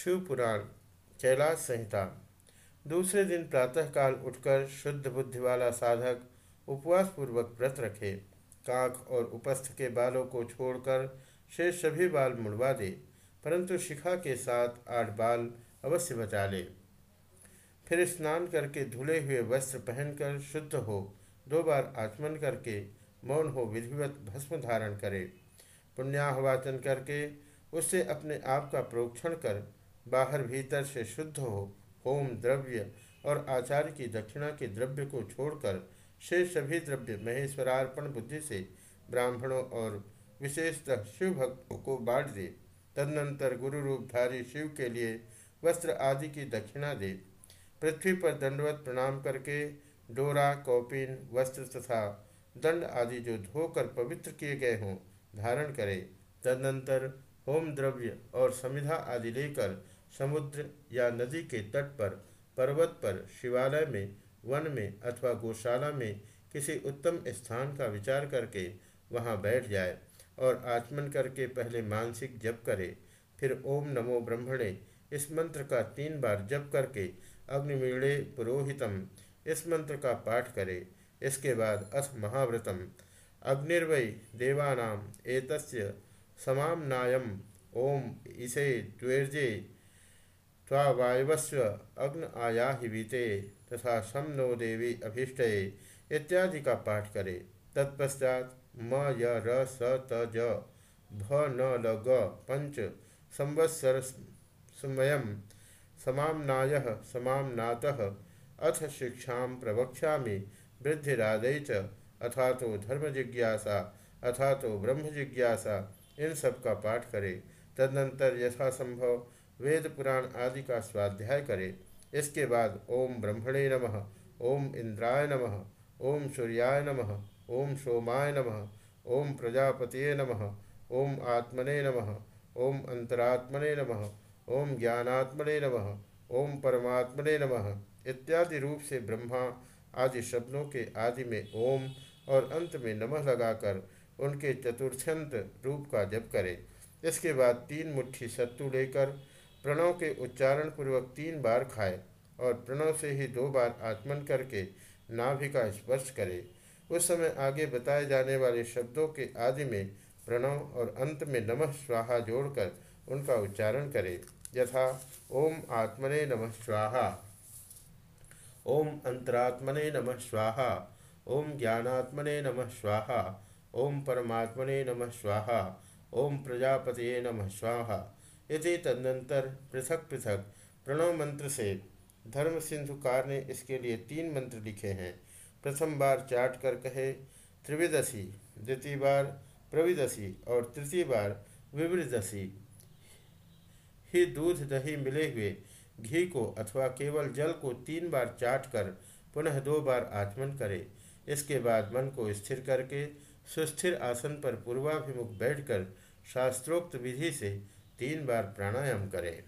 शिव पुराण कैलाश संहिता। दूसरे दिन प्रातःकाल उठकर शुद्ध बुद्धि वाला साधक उपवास पूर्वक व्रत रखे, कांख और उपस्थ के बालों को छोड़कर शेष सभी बाल मुड़वा दे, परंतु शिखा के साथ आठ बाल अवश्य बचा ले। फिर स्नान करके धुले हुए वस्त्र पहनकर शुद्ध हो, दो बार आचमन करके मौन हो विधिवत भस्म धारण करे। पुण्याहवाचन करके उससे अपने आप का प्रोक्षण कर बाहर भीतर से शुद्ध हो, होम द्रव्य और आचार्य की दक्षिणा के द्रव्य को छोड़कर शेष सभी द्रव्य महेश्वरार्पण बुद्धि से ब्राह्मणों और विशेषतः शिव भक्तों को बांट दे। तदनंतर गुरु रूपधारी शिव के लिए वस्त्र आदि की दक्षिणा दे। पृथ्वी पर दंडवत प्रणाम करके डोरा, कौपिन, वस्त्र तथा दंड आदि जो धोकर पवित्र किए गए हों, धारण करे। तदनंतर होम द्रव्य और समिधा आदि लेकर समुद्र या नदी के तट पर, पर्वत पर, शिवालय में, वन में अथवा गौशाला में किसी उत्तम स्थान का विचार करके वहाँ बैठ जाए और आचमन करके पहले मानसिक जप करे। फिर ओम नमो ब्रह्मणे, इस मंत्र का तीन बार जप करके अग्निमीणे पुरोहितम, इस मंत्र का पाठ करे। इसके बाद अथ महाव्रतम। अग्निर्वय देवानाम, एतस्य समामनायम। ओम इसे द्वेर्जे वायवस्व अग्न आयाहिवीते तथा सम नो देवी अभीष्ट इत्यादि का पाठ करे। तत्पश्चात म य र स त ज भ न ल ग पंच संवत्सर समयम समामनाय समामनात। अथ शिक्षा प्रवक्षा वृद्धिरादय च। अथा तो धर्म जिज्ञासा अथा तो ब्रह्म जिज्ञासा इन सब का पाठ करे, तदनंतर यथासंभव वेद पुराण आदि का स्वाध्याय करे। इसके बाद ओम ब्रह्मणे नमः, ओम इंद्राय नमः, ओम सूर्याय नमः, ओम सोमाय नमः, ओम प्रजापतये नमः, ओम आत्मने नमः, ओम अंतरात्मने नमः, ओम ज्ञानात्मने नमः, ओम परमात्मने नमः इत्यादि रूप से ब्रह्मा आदि शब्दों के आदि में ओम और अंत में नमः लगाकर उनके चतुर्थ्यंत रूप का जप करे। इसके बाद तीन मुट्ठी सत्तू लेकर प्रणव के उच्चारण पूर्वक तीन बार खाए और प्रणव से ही दो बार आत्मन करके नाभि का स्पर्श करे। उस समय आगे बताए जाने वाले शब्दों के आदि में प्रणव और अंत में नमः स्वाहा जोड़कर उनका उच्चारण करे। यथा, ओम आत्मने नमः स्वाहा। ओम अंतरात्मने नमः स्वाहा। ओम ज्ञानात्मने नमः स्वाहा। ओम परमात्मने नमः स्वाहा, ओम प्रजापतये नमः स्वाहा। इति तदनंतर पृथक पृथक प्रणव मंत्र से धर्म सिंधुकार ने इसके लिए तीन मंत्र लिखे हैं। प्रथम बार चाट कर कहे, त्रिविदशी, द्वितीय बार प्रविदशी और तृतीय बार विवृदशी। ही दूध दही मिले हुए घी को अथवा केवल जल को तीन बार चाट कर पुनः दो बार आचमन करे। इसके बाद मन को स्थिर करके सुस्थिर आसन पर पूर्वाभिमुख बैठकर शास्त्रोक्त विधि से तीन बार प्राणायाम करें।